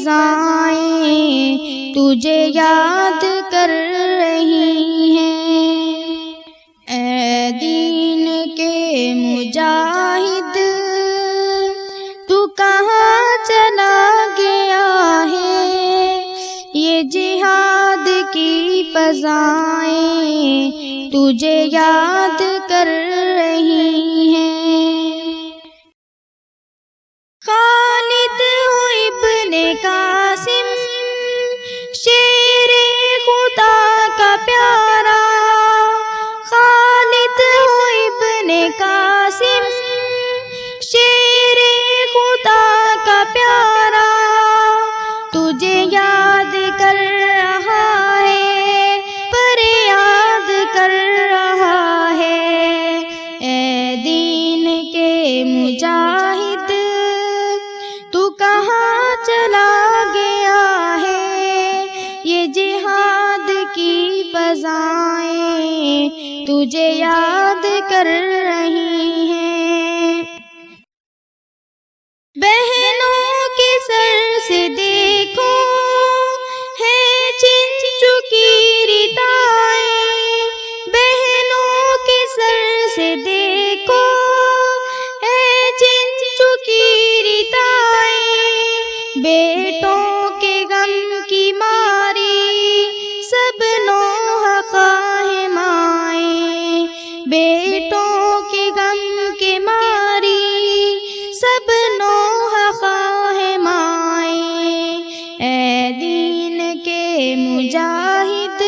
فضائیں تجھے یاد کر رہی ہیں۔ اے دین کے مجاہد، تو کہاں چلا گیا ہے؟ یہ جہاد کی فضائیں تجھے یاد کر رہی ہیں قاسم شیر خدا کا پیارا خالد ہو ابن قاسم تجھے یاد کر سب نوح خواہ مائیں اے دین کے مجاہد،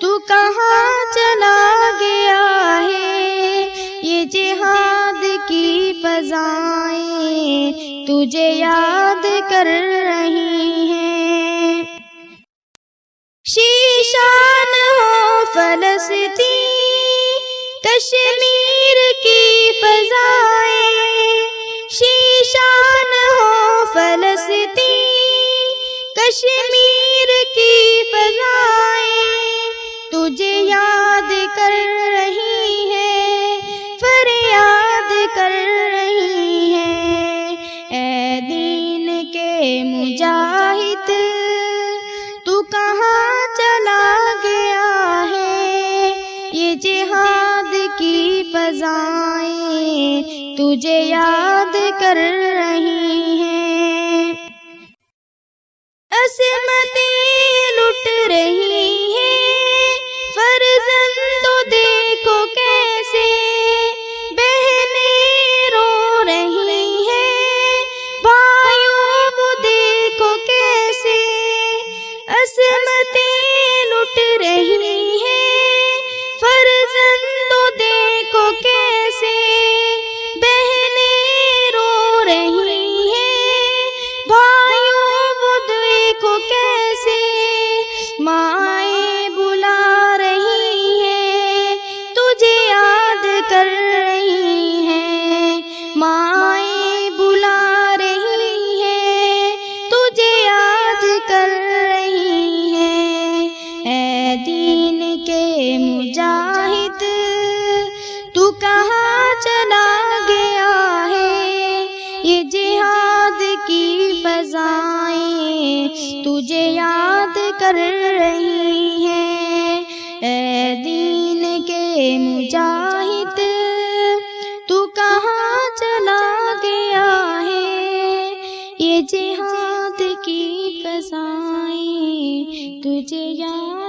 تو کہاں چلا گیا ہے؟ یہ جہاد کی فضائیں تجھے یاد کر رہی ہیں۔ شیشان ہو فلسطین، کشمیر کی فضائیں شیشان ہو فلسطین، کشمیر کی فضائیں تجھے یاد کر رہی ہے فریاد کر رہی ہے اے دین کے مجاہد، تو کہاں چلا گیا ہے؟ یہ جہاد کی فضائیں تجھے یاد کر رہی ہیں۔ عصمتیں لٹ رہی ہیں۔ فرزند دیکھو کیسے بہنیں رو رہی ہیں۔ بھائیوں وہ دیکھو کیسے عصمتیں لٹ رہی کہاں چلا گیا ہے؟ یہ جہاد کی فضائیں تجھے یاد کر رہی ہیں۔ اے دین کے مجاہد، تو کہاں چلا گیا ہے؟ یہ جہاد کی فضائیں تجھے یاد